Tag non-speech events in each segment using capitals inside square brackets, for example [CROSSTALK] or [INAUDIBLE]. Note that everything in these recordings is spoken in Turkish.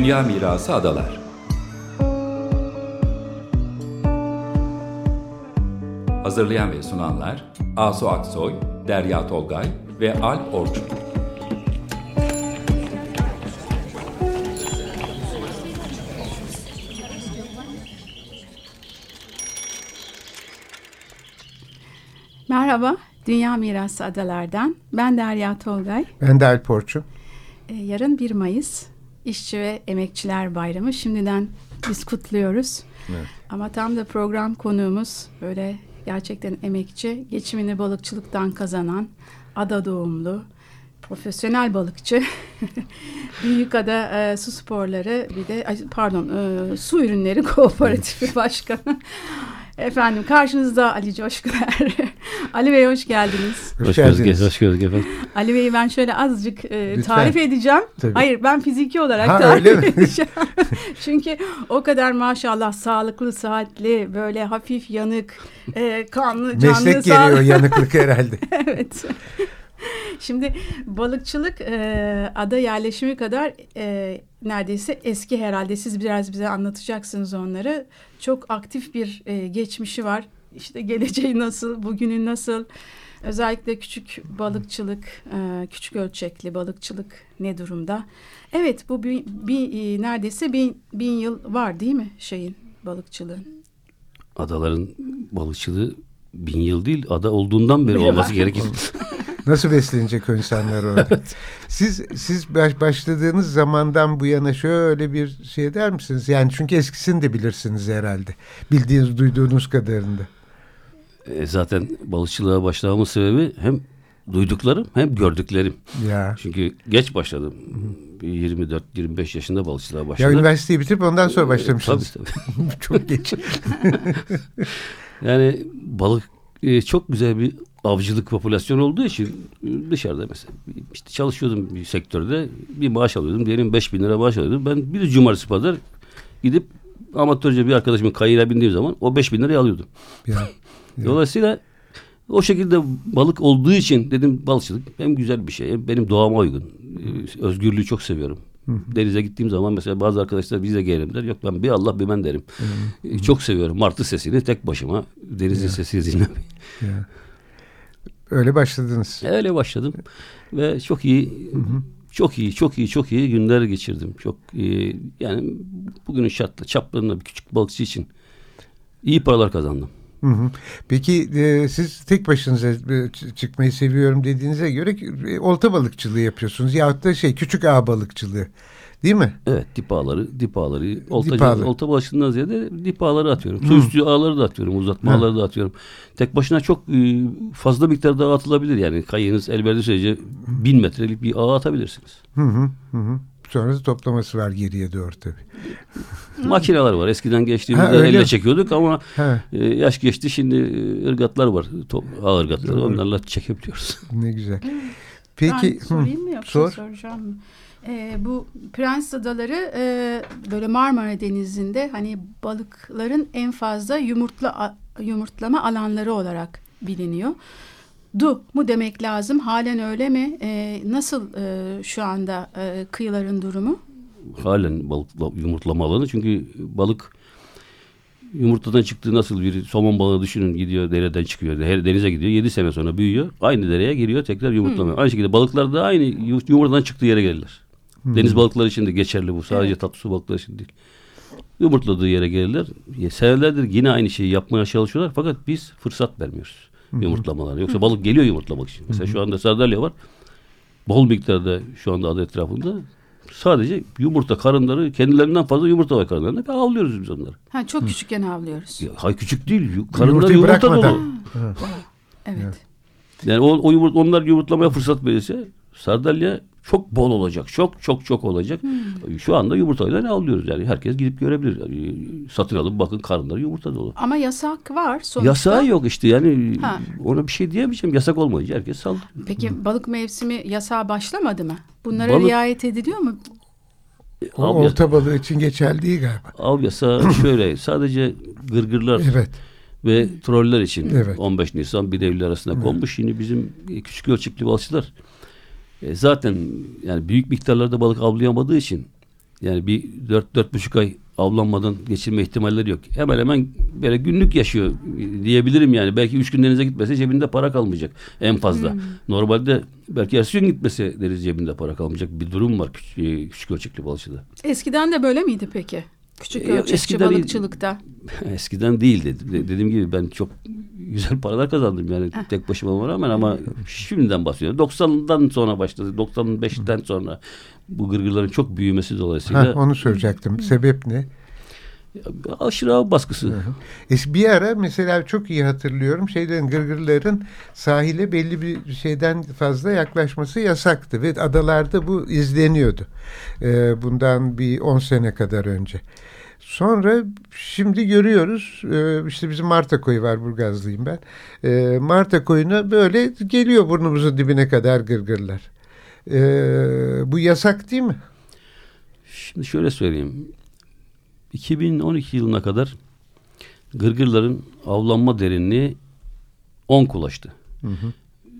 Dünya Mirası Adalar Hazırlayan ve sunanlar Asu Aksoy, Derya Tolgay ve Alp Orçun. Merhaba, Dünya Mirası Adalar'dan. Ben Derya Tolgay. Ben de Alp Orçun. Ee, yarın 1 Mayıs İşçi ve Emekçiler Bayramı. Şimdiden biz kutluyoruz. Evet. Ama tam da program konuğumuz böyle gerçekten emekçi, geçimini balıkçılıktan kazanan, ada doğumlu, profesyonel balıkçı, [LAUGHS] Büyükada e, Su Sporları bir de pardon e, Su Ürünleri [LAUGHS] Kooperatifi Başkanı Efendim karşınızda Ali Coşkuner. [LAUGHS] Ali Bey hoş geldiniz. Hoş, hoş geldiniz. Hoş gördük efendim. Ali Bey'i ben şöyle azıcık e, tarif edeceğim. Tabii. Hayır ben fiziki olarak ha, tarif [LAUGHS] edeceğim. [LAUGHS] Çünkü o kadar maşallah sağlıklı, saatli, böyle hafif yanık, e, kanlı, canlı. Meslek geliyor yanıklık herhalde. evet. [LAUGHS] Şimdi balıkçılık e, ada yerleşimi kadar e, neredeyse eski herhalde. Siz biraz bize anlatacaksınız onları. Çok aktif bir e, geçmişi var. İşte geleceği nasıl, bugünün nasıl? Özellikle küçük balıkçılık, e, küçük ölçekli balıkçılık ne durumda? Evet bu bir, bir e, neredeyse bin, bin yıl var değil mi şeyin balıkçılığın? Adaların balıkçılığı bin yıl değil ada olduğundan beri olması gerekir. [LAUGHS] Nasıl beslenecek o insanlar orada? [LAUGHS] Siz siz başladığınız zamandan bu yana şöyle bir şey der misiniz? Yani çünkü eskisini de bilirsiniz herhalde. Bildiğiniz, duyduğunuz kadarında. E, zaten balıkçılığa başlamamın sebebi hem duyduklarım hem gördüklerim. Ya. Çünkü geç başladım. 24-25 yaşında balıkçılığa başladım. Ya üniversiteyi bitirip ondan sonra başlamışsınız. tabii tabii. [LAUGHS] Çok geç. [LAUGHS] yani balık e, çok güzel bir avcılık popülasyon olduğu için dışarıda mesela işte çalışıyordum bir sektörde bir maaş alıyordum. Diyelim 5 bin lira maaş alıyordum. Ben bir cumartesi pazar gidip amatörce bir arkadaşımın kayığına bindiğim zaman o 5 bin lirayı alıyordum. Ya, [LAUGHS] ya. Dolayısıyla o şekilde balık olduğu için dedim balıkçılık hem güzel bir şey benim doğama uygun. Ee, özgürlüğü çok seviyorum. Denize gittiğim zaman mesela bazı arkadaşlar bize gelelim der. Yok ben bir Allah bir ben derim. Hı hı. Çok seviyorum martı sesini tek başıma denizin ya. sesini dinlemeyi. Öyle başladınız. Öyle başladım ve çok iyi hı hı. çok iyi çok iyi çok iyi günler geçirdim. Çok iyi, yani bugünün şartla çaplarında bir küçük balıkçı için iyi paralar kazandım. Hı hı. Peki e, siz tek başınıza e, çıkmayı seviyorum dediğinize göre e, olta balıkçılığı yapıyorsunuz yahut da şey küçük ağ balıkçılığı. Değil mi? Evet dip ağları, dip ağları. Olta, dip ağları. olta başından ziyade dip ağları atıyorum. Su üstü ağları da atıyorum, uzatma Hı. ağları da atıyorum. Tek başına çok e, fazla miktarda atılabilir yani. Kayığınız el verdiği sürece bin metrelik bir ağ atabilirsiniz. Hı hı hı. Sonra da toplaması var geriye doğru tabii. Makineler var. Eskiden geçtiğimizde ha, elle çekiyorduk ama e, yaş geçti. Şimdi e, ırgatlar var. Top, ağ ırgatları. Onlarla çekebiliyoruz. Ne güzel. Peki. Ben sorayım mı yoksa sor. soracağım e, bu Prens Adaları e, böyle Marmara Denizi'nde hani balıkların en fazla yumurtla yumurtlama alanları olarak biliniyor. Du mu demek lazım? Halen öyle mi? E, nasıl e, şu anda e, kıyıların durumu? Halen balık yumurtlama alanı çünkü balık yumurtadan çıktığı nasıl bir somon balığı düşünün gidiyor dereden çıkıyor her denize gidiyor 7 sene sonra büyüyor aynı dereye giriyor tekrar yumurtlamıyor. Hmm. Aynı şekilde balıklar da aynı yumurtadan çıktığı yere gelirler. Hmm. Deniz balıkları için de geçerli bu. Sadece evet. tatlı su balıkları için değil. Yumurtladığı yere gelirler. Senelerdir yine aynı şeyi yapmaya çalışıyorlar. Fakat biz fırsat vermiyoruz hmm. yumurtlamalara. Yoksa balık geliyor yumurtlamak için. Mesela hmm. şu anda sardalya var. Bol miktarda şu anda adı etrafında sadece yumurta karınları kendilerinden fazla yumurta var karınlarında ve avlıyoruz biz onları. Ha, çok küçükken avlıyoruz. Ya, hayır küçük değil. Karınları yumurta dolu. Evet. evet. Yani o, o yumurt, onlar yumurtlamaya fırsat verirse sardalya çok bol olacak. Çok çok çok olacak. Hmm. Şu anda yumurtayla ne alıyoruz yani. Herkes gidip görebilir. Yani satın alıp bakın karınları yumurta dolu. Ama yasak var sonuçta. Yasağı yok işte yani ha. ona bir şey diyemeyeceğim. Yasak olmayınca herkes saldırıyor. Peki balık mevsimi yasağa başlamadı mı? Bunlara balık, riayet ediliyor mu? O av olta balığı için geçerli değil galiba. Av yasağı [COUGHS] şöyle sadece gırgırlar evet. ve troller için evet. 15 Nisan 1 Eylül arasında evet. konmuş. Şimdi bizim küçük ölçekli balıkçılar e, zaten yani büyük miktarlarda balık avlayamadığı için Yani bir dört, dört buçuk ay avlanmadan geçirme ihtimalleri yok. Hemen hemen böyle günlük yaşıyor diyebilirim yani. Belki üç gün denize gitmese cebinde para kalmayacak en fazla. Hmm. Normalde belki ertesi gün gitmese deniz cebinde para kalmayacak bir durum var küçük, e, küçük ölçekli balıkçıda. Eskiden de böyle miydi peki? Küçük e, ölçekli eskiden, balıkçılıkta. [LAUGHS] Eskiden değildi. Dediğim gibi ben çok güzel paralar kazandım yani Heh. tek başıma rağmen ama şimdiden bahsediyorum. 90'dan sonra başladı. 95'ten sonra bu gırgırların çok büyümesi dolayısıyla. Ha, onu soracaktım. Sebep ne? aşırı av baskısı. Hı hı. Bir ara mesela çok iyi hatırlıyorum şeylerin gırgırların sahile belli bir şeyden fazla yaklaşması yasaktı ve adalarda bu izleniyordu. Ee, bundan bir 10 sene kadar önce. Sonra şimdi görüyoruz e, işte bizim Marta koyu var Burgazlıyım ben. E, Marta koyuna böyle geliyor burnumuzun dibine kadar gırgırlar. E, bu yasak değil mi? Şimdi şöyle söyleyeyim. 2012 yılına kadar gırgırların avlanma derinliği 10 kulaştı. Hı hı.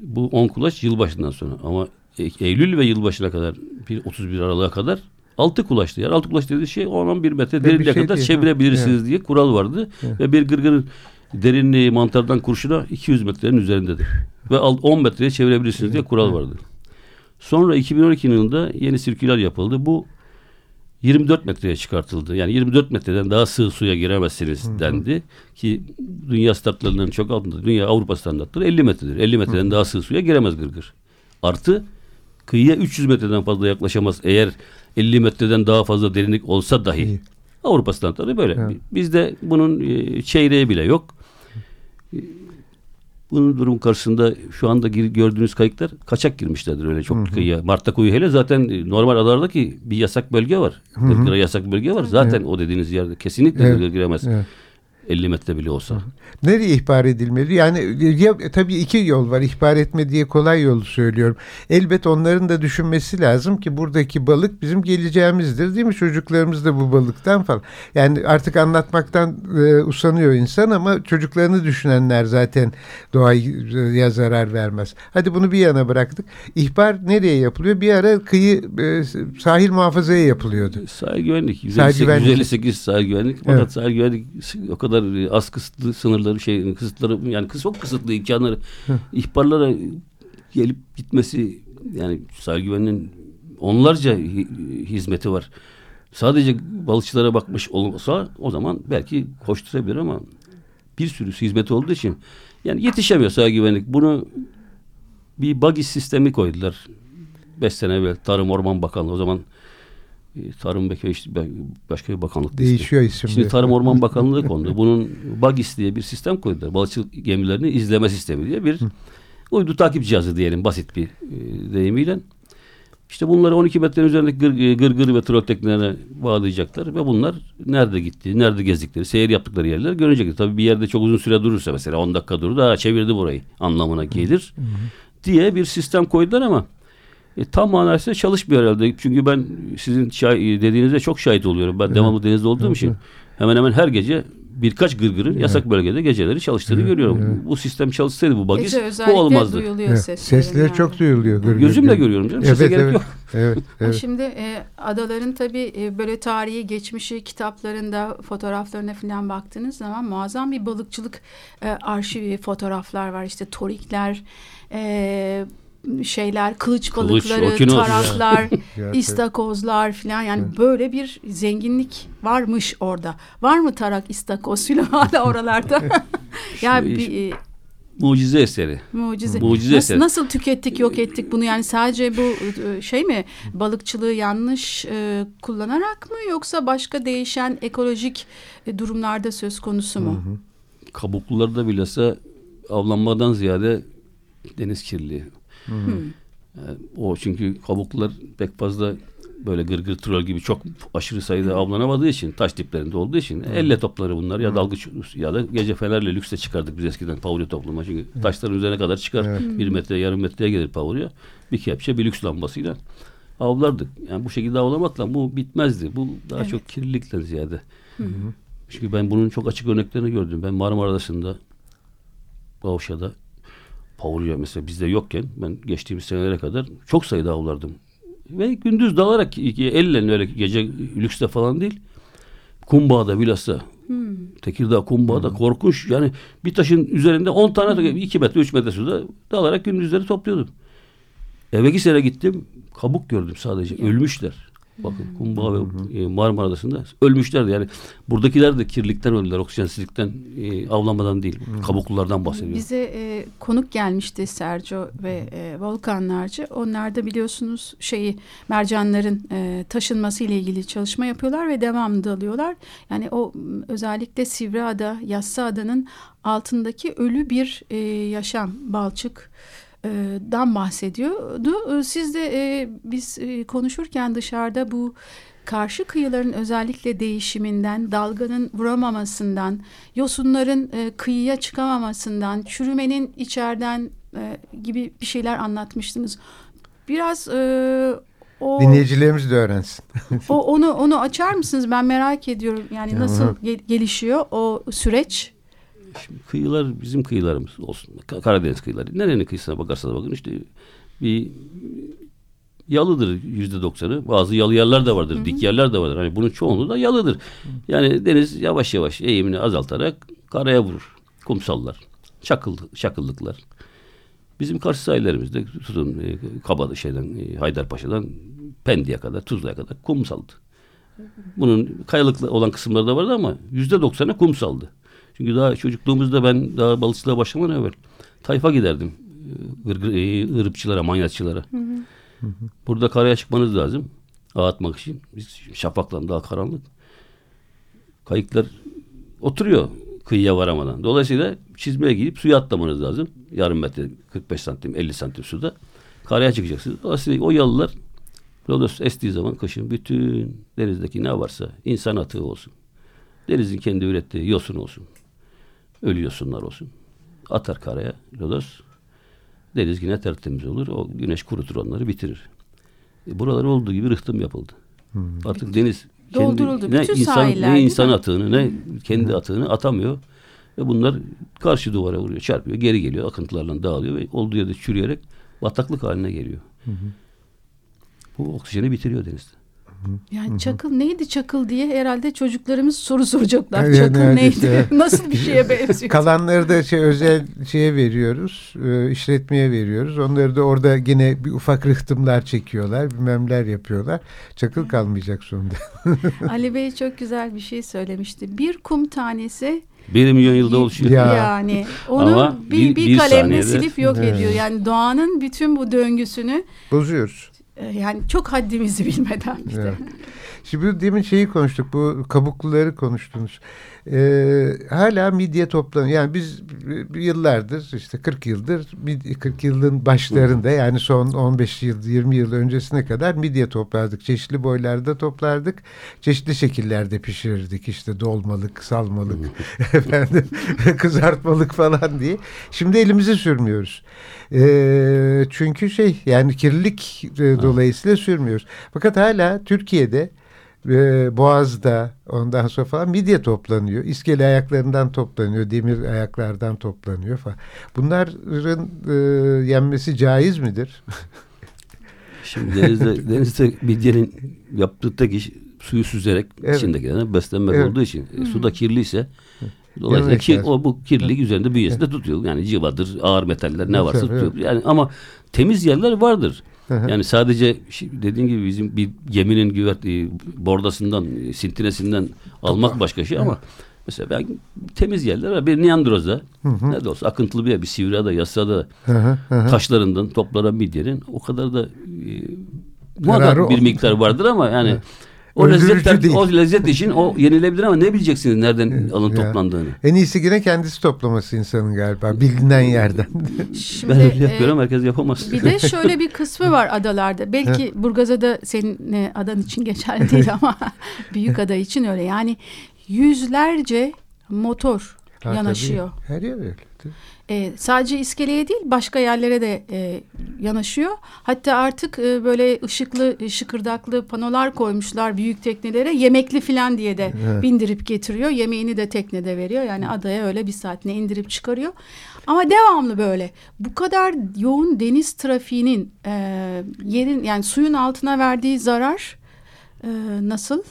Bu 10 kulaç yılbaşından sonra ama Eylül ve yılbaşına kadar 31 Aralık'a kadar 6 kulaçtı. Yani 6 kulaç dediği şey 10-11 metre derinliğe şey kadar değil, çevirebilirsiniz evet. diye kural vardı. Evet. Ve bir gırgırın derinliği mantardan kurşuna 200 metrenin üzerindedir. Ve 10 metreye çevirebilirsiniz evet. diye kural vardı. Sonra 2012 yılında yeni sirküler yapıldı. Bu 24 metreye çıkartıldı. Yani 24 metreden daha sığ suya giremezsiniz dendi. Ki dünya standartlarının çok altında. Dünya Avrupa standartları 50 metredir. 50 metreden daha sığ suya giremez gırgır. Artı kıyıya 300 metreden fazla yaklaşamaz. Eğer 50 metreden daha fazla derinlik olsa dahi. İyi. Avrupa standartları böyle. Evet. Bizde bunun e, çeyreği bile yok. Bunun durum karşısında şu anda gördüğünüz kayıklar kaçak girmişlerdir öyle çok hı kıyıya. Marta koyu hele zaten e, normal adalardaki bir yasak bölge var. Kırkıra yasak bölge var. Zaten evet. o dediğiniz yerde kesinlikle evet. giremez. Evet. 50 metre bile olsa. Nereye ihbar edilmeli? Yani ya, tabii iki yol var. İhbar etme diye kolay yolu söylüyorum. Elbet onların da düşünmesi lazım ki buradaki balık bizim geleceğimizdir değil mi? Çocuklarımız da bu balıktan falan. Yani artık anlatmaktan e, usanıyor insan ama çocuklarını düşünenler zaten doğaya zarar vermez. Hadi bunu bir yana bıraktık. İhbar nereye yapılıyor? Bir ara kıyı e, sahil muhafazaya yapılıyordu. Sahil güvenlik. 158, sahil güvenlik. 158 sahil güvenlik. Fakat evet. sahil güvenlik o kadar e, az kısıtlı sınırları şey kısıtları yani çok kısıtlı imkanları ihbarlara gelip gitmesi yani sahil güvenliğinin onlarca hizmeti var. Sadece balıkçılara bakmış olsa o zaman belki koşturabilir ama bir sürü hizmeti olduğu için yani yetişemiyor sahil güvenlik. Bunu bir buggy sistemi koydular. Beş sene evvel Tarım Orman Bakanlığı o zaman Tarım Beke işte başka bir bakanlık değişiyor isim. Şimdi Tarım Orman [LAUGHS] Bakanlığı kondu. Bunun BAGİS diye bir sistem koydular. Balıkçılık gemilerini izleme sistemi diye bir uydu takip cihazı diyelim basit bir e, deyimiyle. İşte bunları 12 metrenin üzerindeki gır, e, gırgır ve trol teknelerine bağlayacaklar ve bunlar nerede gitti, nerede gezdikleri, seyir yaptıkları yerler görecekler. Tabii bir yerde çok uzun süre durursa mesela 10 dakika durur daha çevirdi burayı anlamına gelir hı hı. diye bir sistem koydular ama e, tam manasıyla çalışmıyor herhalde. Çünkü ben sizin şah- dediğinizde çok şahit oluyorum. Ben evet. devamlı denizde olduğum evet. için hemen hemen her gece birkaç gırgırın evet. yasak bölgede geceleri çalıştığını evet. görüyorum. Evet. Bu sistem çalışsaydı bu bagis bu olmazdı. evet. sesleri. Sesleri yani. çok duyuluyor. Gırgır Gözümle görüyorum canım. Evet, Sese evet. yok. [LAUGHS] Evet, evet. Şimdi e, adaların tabii e, böyle tarihi, geçmişi, kitaplarında, fotoğraflarına falan baktığınız zaman muazzam bir balıkçılık e, arşivi, fotoğraflar var. İşte torikler, e, şeyler, kılıç balıkları, Kılıç, taraklar, [LAUGHS] istakozlar falan yani evet. böyle bir zenginlik varmış orada. Var mı tarak, istakoz filan [LAUGHS] hala oralarda? [LAUGHS] yani bir, e, mucize eseri. Mucize. Mucize nasıl, eseri. Nasıl tükettik, yok ettik bunu? Yani sadece bu e, şey mi? Balıkçılığı yanlış e, kullanarak mı yoksa başka değişen ekolojik e, durumlarda söz konusu mu? Hı hı. Kabuklularda bilhassa avlanmadan ziyade deniz kirliliği Hmm. Yani o çünkü kabuklar pek fazla böyle gırgır troll gibi çok aşırı sayıda avlanamadığı için taş diplerinde olduğu için hmm. elle topları bunlar ya dalgıç ya da gece fenerle lükse çıkardık biz eskiden pavurya toplama çünkü hmm. taşların üzerine kadar çıkar evet. bir metre yarım metreye gelir pavurya bir kepçe bir lüks lambasıyla avlardık yani bu şekilde avlamakla bu bitmezdi bu daha evet. çok kirlilikten ziyade hmm. çünkü ben bunun çok açık örneklerini gördüm ben Marmara Adası'nda Avşa'da Pavurya mesela bizde yokken ben geçtiğimiz senelere kadar çok sayıda avlardım. Ve gündüz dalarak elle öyle gece lükste falan değil. Kumbağa'da bilhassa. Hmm. Tekirdağ Kumbağa'da hmm. korkunç. Yani bir taşın üzerinde 10 tane hmm. 2 metre 3 metre suda dalarak gündüzleri topluyordum. Eve sene gittim. Kabuk gördüm sadece. Ölmüşler. Bakın Kumbağa ve e, Marmara Adası'nda ölmüşlerdi. Yani buradakiler de kirlilikten öldüler. Oksijensizlikten e, avlanmadan değil. Kabuklulardan bahsediyorum. Bize e, konuk gelmişti Sergio ve e, Volkanlarcı. Onlar da biliyorsunuz şeyi mercanların e, taşınması ile ilgili çalışma yapıyorlar ve devamlı dalıyorlar. Yani o özellikle Sivriada, Yassıada'nın altındaki ölü bir e, yaşam balçık dan bahsediyordu. Siz de e, biz e, konuşurken dışarıda bu karşı kıyıların özellikle değişiminden, dalganın vuramamasından, yosunların e, kıyıya çıkamamasından, çürümenin içeriden e, gibi bir şeyler anlatmıştınız. Biraz e, o dinleyicilerimiz de öğrensin. o onu onu açar mısınız? Ben merak ediyorum. Yani nasıl gel, gelişiyor o süreç? Şimdi kıyılar bizim kıyılarımız olsun. Karadeniz kıyıları. Nerenin kıyısına bakarsanız bakın işte bir yalıdır yüzde doksanı. Bazı yalı yerler de vardır. Hı hı. Dik yerler de vardır. Hani bunun çoğunluğu da yalıdır. Yani deniz yavaş yavaş eğimini azaltarak karaya vurur. Kumsallar. Çakıl, çakıllıklar. Bizim karşı sahillerimizde tutun e, Kabada şeyden e, Haydarpaşa'dan Pendik'e kadar Tuzla'ya kadar kumsaldı. Bunun kayalıklı olan kısımları da vardı ama yüzde doksanı kumsaldı. Çünkü daha çocukluğumuzda ben daha balıkçılığa başlamadan evvel tayfa giderdim. Irıpçılara, manyatçılara. Hı hı. Burada karaya çıkmanız lazım. Ağ atmak için. Biz şafakla daha karanlık. Kayıklar oturuyor kıyıya varamadan. Dolayısıyla çizmeye gidip suya atlamanız lazım. Yarım metre, 45 santim, 50 santim suda. Karaya çıkacaksınız. Dolayısıyla o yalılar Lodos estiği zaman kışın bütün denizdeki ne varsa insan atığı olsun. Denizin kendi ürettiği yosun olsun ölü yosunlar olsun. Atar karaya lodos. Deniz yine tertemiz olur. O güneş kurutur onları bitirir. E, buralar olduğu gibi rıhtım yapıldı. Hmm. Artık deniz kendi, ne insan ne insan atığını ne kendi atığını atamıyor. Ve bunlar karşı duvara vuruyor, çarpıyor, geri geliyor, akıntılarla dağılıyor ve olduğu yerde çürüyerek bataklık haline geliyor. Hı hı. Bu oksijeni bitiriyor denizde. Yani çakıl neydi çakıl diye herhalde çocuklarımız soru soracaklar. Yani çakıl neydi? [LAUGHS] Nasıl bir şeye [LAUGHS] benziyor? Kalanları da şey özel şeye veriyoruz. E, işletmeye veriyoruz. Onları da orada yine bir ufak rıhtımlar çekiyorlar. Bilmemler yapıyorlar. Çakıl kalmayacak sonunda. [LAUGHS] Ali Bey çok güzel bir şey söylemişti. Bir kum tanesi bir milyon yılda oluşuyor. Ya. Yani onu Ama bir, bir, bir kalemle silip yok evet. ediyor. Yani doğanın bütün bu döngüsünü bozuyoruz. Ee, yani çok haddimizi [LAUGHS] bilmeden işte. Evet. Şimdi demin şeyi konuştuk bu kabukluları konuştunuz. Ee, hala midye toplanıyor. Yani biz yıllardır işte 40 yıldır 40 yılın başlarında yani son 15 yıl 20 yıl öncesine kadar midye toplardık. Çeşitli boylarda toplardık. Çeşitli şekillerde pişirirdik. işte dolmalık, salmalık, [LAUGHS] [LAUGHS] efendim kızartmalık falan diye. Şimdi elimizi sürmüyoruz. Ee, çünkü şey yani kirlilik e, dolayısıyla sürmüyoruz. Fakat hala Türkiye'de e, Boğaz'da ondan sonra falan midye toplanıyor. İskele ayaklarından toplanıyor. Demir ayaklardan toplanıyor falan. Bunların e, yenmesi caiz midir? [LAUGHS] Şimdi denizde, denizde midyenin yaptığı tek iş suyu süzerek evet. içindekilerden beslenmek evet. olduğu için. E, suda kirliyse Dolayısıyla ki, o bu kirlilik üzerinde bünyesinde tutuyor. Yani civadır, ağır metaller ne varsa tutuyor. Yani ama temiz yerler vardır. Yani sadece dediğin gibi bizim bir geminin güvert e, bordasından, e, sintinesinden almak başka şey ama mesela ben temiz yerler var. Bir Neandroz'da ne de olsa akıntılı bir yer, bir Sivra'da, Yassa'da taşlarından toplanan midyenin o kadar da e, muhakkak bir miktar vardır ama yani o lezzet, değil. o lezzet için o yenilebilir ama ne bileceksiniz nereden alın toplandığını. En iyisi yine kendisi toplaması insanın galiba bilinen yerden. Şimdi, ben öyle yapıyorum e, herkes yapamaz. Bir de [LAUGHS] şöyle bir kısmı var adalarda. Belki Burgazada senin e, adan için geçerli değil [LAUGHS] ama büyük ada için öyle. Yani yüzlerce motor ha, yanaşıyor. Tabii. Her yer öyle. E, sadece iskeleye değil başka yerlere de e, yanaşıyor. Hatta artık e, böyle ışıklı, e, şıkırdaklı panolar koymuşlar büyük teknelere. Yemekli falan diye de Evet. bindirip getiriyor. Yemeğini de teknede veriyor. Yani adaya öyle bir saatine indirip çıkarıyor. Ama devamlı böyle. Bu kadar yoğun deniz trafiğinin e, yerin yani suyun altına verdiği zarar e, nasıl?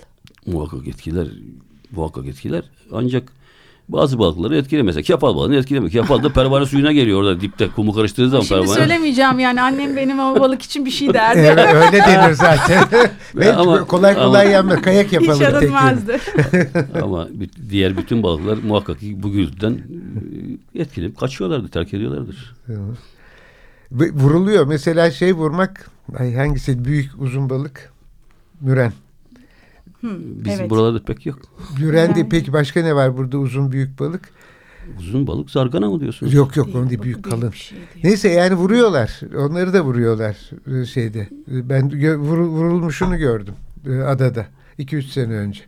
Muhakkak etkiler. Muhakkak etkiler. Ancak bazı balıkları etkilemez. Kefal balığını etkilemiyor. Kefal da pervane suyuna geliyor orada dipte kumu karıştırdığı zaman Şimdi pervane. söylemeyeceğim yani annem benim o balık için bir şey derdi. Evet, öyle denir zaten. [LAUGHS] Ve Ama- kolay kolay ama- yenmez. Kayak Hiç yapalım tekrar. arınmazdı. [LAUGHS] Ama diğer bütün balıklar muhakkak ki bu gürültüden e, etkilenip kaçıyorlardır, terk ediyorlardır. Vuruluyor. Mesela şey vurmak ay hangisi büyük uzun balık? Müren. Bizim evet. buralarda pek yok. Müren de Yani. peki başka ne var burada uzun büyük balık? Uzun balık zargana mı diyorsunuz? Yok yok onu değil büyük kalın. şey değil. Neyse yani vuruyorlar. Onları da vuruyorlar e, şeyde. E, Ben vurulmuşunu gördüm e, adada 2-3 sene önce.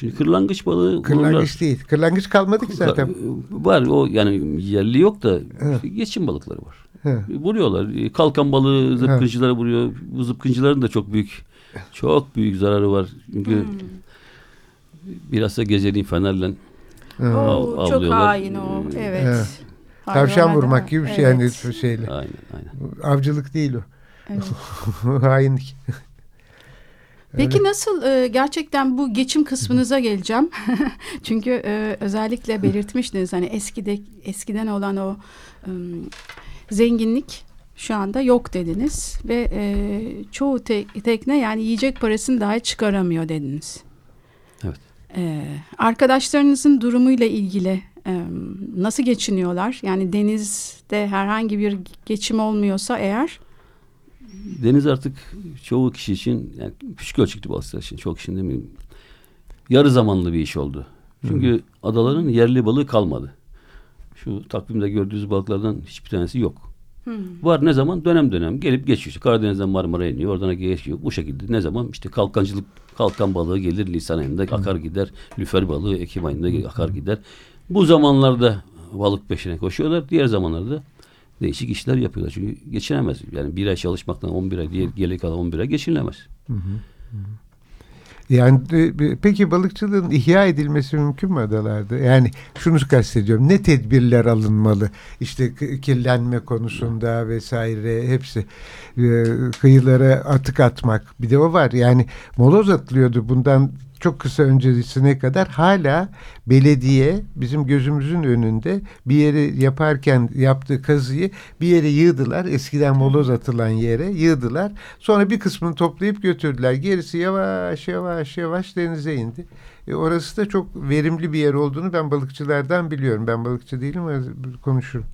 Şimdi kırlangıç balığı Kırlangıç vururlar. değil. Kırlangıç kalmadı ki zaten. Var o yani yerli yok da işte geçim balıkları var. He. Vuruyorlar. Kalkan balığı zıpkıncıları vuruyor. Bu zıpkıncıların da çok büyük çok büyük zararı var. Çünkü Hmm. biraz da geceliğin fenerle Ha. Av- Oo, çok avlıyorlar. hain o. Evet. Evet. Hayvana Tavşan vurmak gibi bir şey yani Evet. şeyle. aynen aynen. Avcılık değil o. Evet. [LAUGHS] Hainlik. Peki nasıl e, gerçekten bu geçim kısmınıza geleceğim. [LAUGHS] Çünkü e, özellikle belirtmiştiniz hani eskide eskiden olan o ım, zenginlik şu anda yok dediniz ve e, çoğu te- tekne yani yiyecek parasını dahi çıkaramıyor dediniz. Evet. E, arkadaşlarınızın durumuyla ilgili e, nasıl geçiniyorlar? Yani denizde herhangi bir geçim olmuyorsa eğer Deniz artık çoğu kişi için yani küçük ölçekli balıkçılar için çok kişinin demeyeyim yarı zamanlı bir iş oldu. Çünkü adaların yerli balığı kalmadı. Şu takvimde gördüğünüz balıklardan hiçbir tanesi yok. Var ne zaman? Dönem dönem gelip geçiyor. İşte Karadeniz'den Marmara iniyor. Oradan geçiyor. Bu şekilde ne zaman? işte kalkancılık, kalkan balığı gelir Nisan ayında akar gider. Lüfer balığı Ekim ayında akar gider. Bu zamanlarda balık peşine koşuyorlar. Diğer zamanlarda değişik işler yapıyorlar. Çünkü geçinemez. Yani bir ay çalışmaktan 11 ay, diğer geri kalan 11 ay geçinilemez. Yani e, peki balıkçılığın ihya edilmesi mümkün mü adalarda? Yani şunu kastediyorum. Ne tedbirler alınmalı? İşte kirlenme konusunda vesaire hepsi. E, kıyılara atık atmak. Bir de o var. Yani moloz atılıyordu bundan çok kısa öncesine kadar hala belediye bizim gözümüzün önünde bir yeri yaparken yaptığı kazıyı bir yere yığdılar. Eskiden moloz atılan yere yığdılar. Sonra bir kısmını toplayıp götürdüler. Gerisi yavaş yavaş yavaş denize indi. E orası da çok verimli bir yer olduğunu ben balıkçılardan biliyorum. Ben balıkçı değilim ama konuşurum.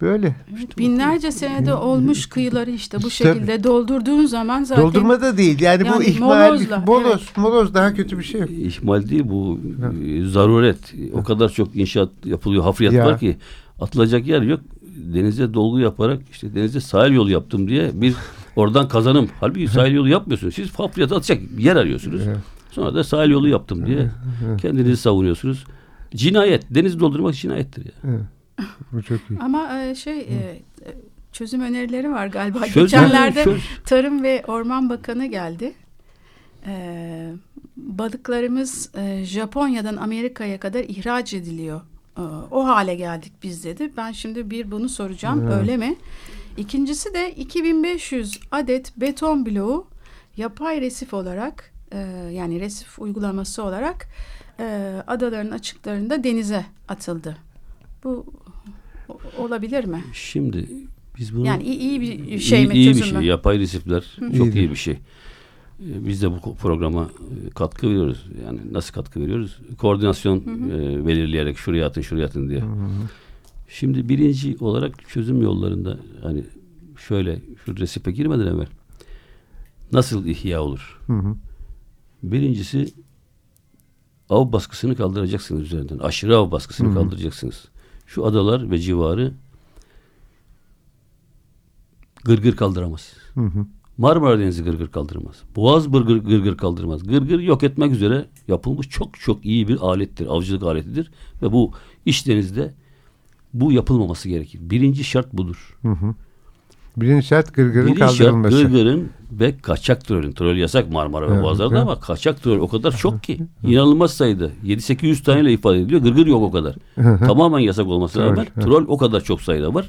Böyle. binlerce senede olmuş kıyıları işte bu Tabii. şekilde doldurduğun zaman zaten Doldurma da değil. Yani, bu Yani ihmal, molozla, moloz, moloz daha kötü bir şey. İhmal değil bu e, zaruret. O kadar çok inşaat yapılıyor, hafriyat Ya. var ki atılacak yer yok. Denize dolgu yaparak işte denizde sahil yolu yaptım diye bir [LAUGHS] oradan kazanım. Halbuki sahil yolu yapmıyorsunuz. Siz hafriyat atacak yer arıyorsunuz. Evet. Sonra da sahil yolu yaptım diye kendinizi savunuyorsunuz. Cinayet. Denizi doldurmak cinayettir ya. Evet. Bu çok iyi. ama e, şey e, çözüm önerileri var galiba. Çözüm- Geçenlerde çöz- Tarım ve Orman Bakanı geldi. Ee, balıklarımız e, Japonya'dan Amerika'ya kadar ihraç ediliyor. Ee, o hale geldik biz dedi. Ben şimdi bir bunu soracağım. Evet. Öyle mi? İkincisi de 2500 adet beton bloğu yapay resif olarak e, yani resif uygulaması olarak e, adaların açıklarında denize atıldı. Bu olabilir mi? Şimdi biz bunu Yani iyi, iyi bir şey iyi, mi iyi bir çözüm şey. Yapay resifler çok İyidir. iyi bir şey. Ee, Biz de bu programa e, katkı veriyoruz. Yani nasıl katkı veriyoruz? Koordinasyon e, belirleyerek şuraya atın şuraya atın diye. Şimdi birinci olarak çözüm yollarında hani şöyle şu resipe girmeden evvel nasıl ihya olur? Hı hı. Birincisi av baskısını kaldıracaksınız üzerinden. Aşırı av baskısını Hı hı. kaldıracaksınız. Şu adalar ve civarı gırgır kaldıramaz. Hı hı. Marmara Denizi gırgır kaldırmaz. Boğaz gırgır, gırgır kaldırmaz. Gırgır yok etmek üzere yapılmış çok çok iyi bir alettir. Avcılık aletidir. Ve bu iç denizde Bu yapılmaması gerekir. Birinci şart budur. Hı hı. Birinci şart gırgırın Birinci şart kaldırılması. gırgırın ve kaçak trolün. Trol yasak Marmara ve Evet, Boğazlar'da evet. ama kaçak trol o kadar çok ki. İnanılmaz sayıda. 7-800 taneyle ifade ediliyor. Gırgır yok o kadar. [LAUGHS] Tamamen yasak olmasına Trol, rağmen troll o kadar çok sayıda var.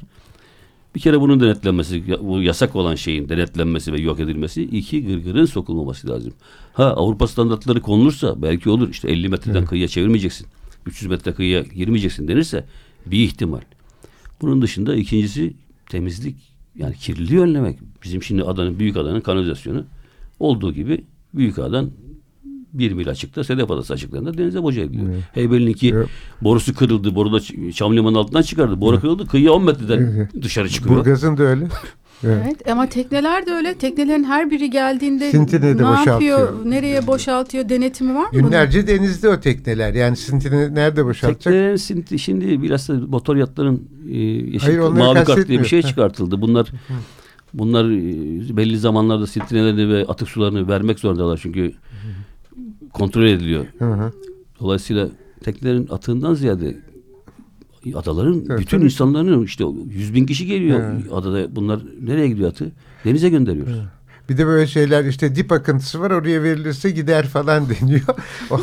Bir kere bunun denetlenmesi, bu yasak olan şeyin denetlenmesi ve yok edilmesi. iki gırgırın sokulmaması lazım. Ha Avrupa standartları konulursa belki olur. İşte 50 metreden kıyıya çevirmeyeceksin. 300 metre kıyıya girmeyeceksin denirse bir ihtimal. Bunun dışında ikincisi temizlik yani kirliliği önlemek. Bizim şimdi adanın büyük adanın kanalizasyonu olduğu gibi büyük adan bir mil açıkta Sedef Adası açıklarında denize boca ediyor. Heybeli'ninki Evet. borusu kırıldı. Boruda Ç- Çam Limanı altından çıkardı. Boru kırıldı. Kıyıya 10 metreden dışarı çıkıyor. Burgaz'ın da öyle. [LAUGHS] Evet. Evet ama tekneler de öyle. Teknelerin her biri geldiğinde Sintine de ne boşaltıyor. yapıyor, nereye boşaltıyor, denetimi var mı bunun? Günlerce denizde o tekneler. Yani Sintini nerede boşaltacak? Teknelerin sinti- şimdi biraz da motor yatların e, yeşil mavi kart diye bir şey çıkartıldı. Bunlar bunlar e, belli zamanlarda sintrinelerini ve atık sularını vermek zorundalar çünkü kontrol ediliyor. Hı hı. Dolayısıyla teknelerin atığından ziyade adaların Evet, bütün tabii. insanların işte yüz bin kişi geliyor Evet. adada bunlar nereye gidiyor atı? Denize gönderiyoruz. Bir de böyle şeyler işte dip akıntısı var oraya verilirse gider falan [LAUGHS] deniyor. O-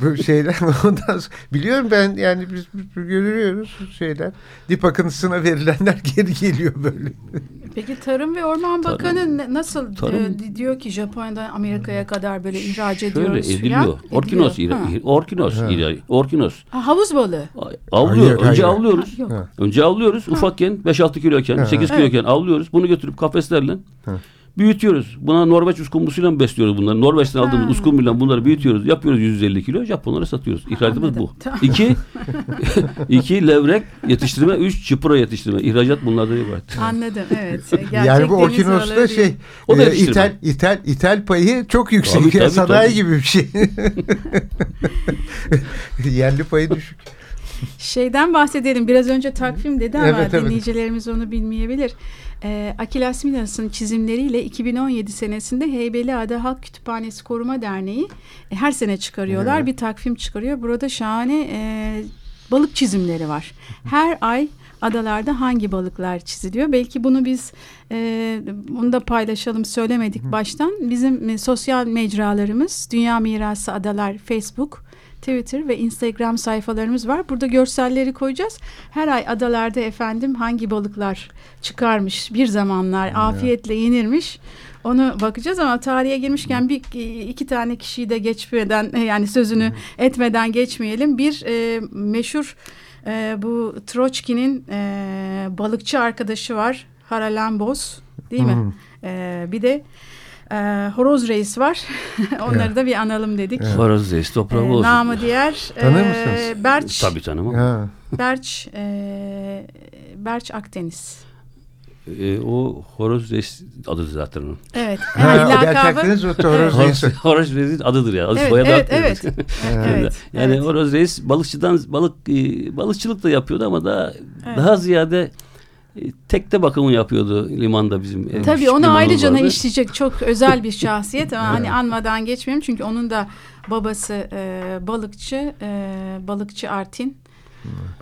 bu şeyler [LAUGHS] ondan sonra, biliyorum ben yani biz, biz görüyoruz şeyler. Dip akıntısına verilenler [LAUGHS] geri geliyor böyle. Peki Tarım ve Orman Tarım- Bakanı ne- nasıl Tarım- e, diyor ki Japonya'dan Amerika'ya kadar böyle ihraç Şöyle ediyoruz ediliyor. filan? Orkinos, Ediliyor. ira- Ha. orkinos, orkinos. Ha, havuz balığı. Avlıyor. Hayır, Önce hayır. avlıyoruz. Ha, yok. Ha. Önce avlıyoruz. Ufakken 5-6 kiloyken, Ha. 8 Evet. kiloyken avlıyoruz. Bunu götürüp kafeslerle Ha. Büyütüyoruz. Buna Norveç uskumrusuyla mı besliyoruz bunları? Norveç'ten Ha. aldığımız uskumruyla bunları büyütüyoruz. Yapıyoruz 150 kilo. Japonlara satıyoruz. İhracatımız Anladım. bu. Tamam. İki, [LAUGHS] iki levrek yetiştirme. Üç çıpra yetiştirme. İhracat bunlardan ibaret. Anladım evet. Gerçek [LAUGHS] yani bu Okinos'ta şey. O da e, ithal, ithal, ithal payı çok yüksek. Tabii, tabii, [LAUGHS] Sanayi tabii. gibi bir şey. Yerli payı düşük. Şeyden bahsedelim. Biraz önce takvim dedi ama Evet, evet. dinleyicilerimiz onu bilmeyebilir. Ee, Akilas Milas'ın çizimleriyle 2017 senesinde Heybeliada Halk Kütüphanesi Koruma Derneği e, her sene çıkarıyorlar. Evet. Bir takvim çıkarıyor. Burada şahane e, balık çizimleri var. Her ay adalarda hangi balıklar çiziliyor? Belki bunu biz e, bunu da paylaşalım söylemedik baştan. Bizim e, sosyal mecralarımız Dünya Mirası Adalar Facebook, Twitter ve Instagram sayfalarımız var. Burada görselleri koyacağız. Her ay adalarda efendim hangi balıklar çıkarmış bir zamanlar afiyetle yenirmiş. Onu bakacağız ama tarihe girmişken bir iki tane kişiyi de geçmeden yani sözünü etmeden geçmeyelim. Bir e, meşhur e, bu Troçki'nin e, balıkçı arkadaşı var. Haralamboz değil mi? E, bir de e, Horoz Reis var. [LAUGHS] Onları Evet. da bir analım dedik. Evet. Horoz reis toprağı E, olsun. namı diğer Tanır e, mısınız? Berç Tabii tanımam. Ha. Berç e, Berç Akdeniz. E, o horoz reis adıdır zaten onun. Evet. Ha, Yani o lakabı. gerçekten o Horoz, Reis. horoz reis adıdır ya. Adı Evet, soyadı evet, evet. [LAUGHS] Evet. Evet, yani evet. horoz reis balıkçıdan balık e, balıkçılık da yapıyordu ama daha Evet. daha ziyade e, tekne bakımı yapıyordu limanda bizim. e, Tabii onu ayrıca işleyecek çok özel bir [LAUGHS] şahsiyet ama hani anmadan geçmeyeyim çünkü onun da babası e, balıkçı e, balıkçı Artin.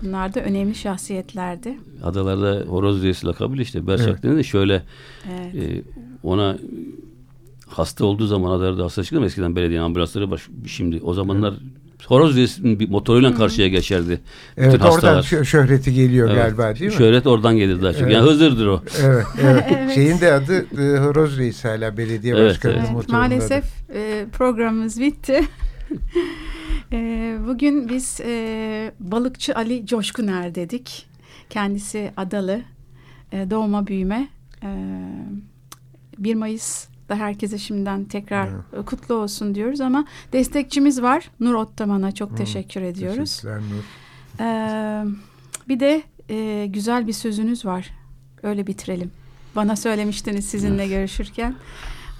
Bunlar da önemli şahsiyetlerdi. Adalarda horoz reis lakabıyla işte Berçak Evet. denildi. Şöyle Evet. e, ona hasta olduğu zaman adalarda hasta çıktı eskiden belediye ambulansları baş, şimdi o zamanlar horoz reisin bir motoruyla karşıya geçerdi. Bütün Evet oradan hastalar. şö- şöhreti geliyor Evet. galiba değil mi? Şöhret oradan gelir daha çok. Evet. Yani Hızır'dır o. Evet, evet. [LAUGHS] Evet. Şeyin de adı e, Horoz Reis hala belediye Evet, başkanı. evet. Maalesef e, programımız bitti. [LAUGHS] E, bugün biz e, balıkçı Ali Coşkuner dedik. Kendisi Adalı, e, doğma büyüme. E, 1 Mayıs'ta herkese şimdiden tekrar e, kutlu olsun diyoruz ama destekçimiz var. Nur Ottaman'a çok teşekkür da. ediyoruz. Teşekkürler Nur. Ee, bir de e, güzel bir sözünüz var. Öyle bitirelim. Bana söylemiştiniz sizinle görüşürken.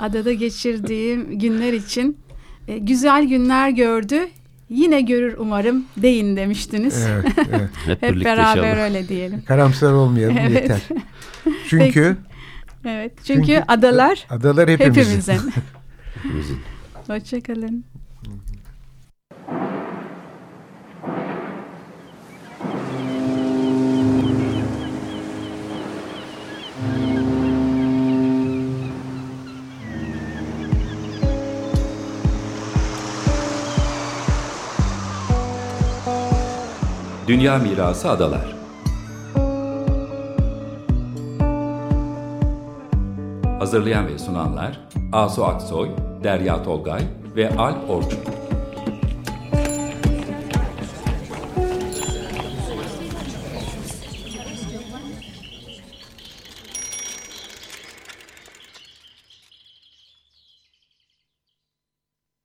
Adada geçirdiğim [LAUGHS] günler için e, güzel günler gördü. Yine görür umarım deyin demiştiniz. Evet, evet. [LAUGHS] Hep, Hep beraber inşallah. öyle diyelim. Karamsar olmayalım Evet. yeter. [LAUGHS] Çünkü Evet. Çünkü, çünkü adalar adalar hepimizin. hepimizin. [LAUGHS] Hoşçakalın. Dünya Mirası Adalar Hazırlayan ve sunanlar Asu Aksoy, Derya Tolgay ve Alp Orçun.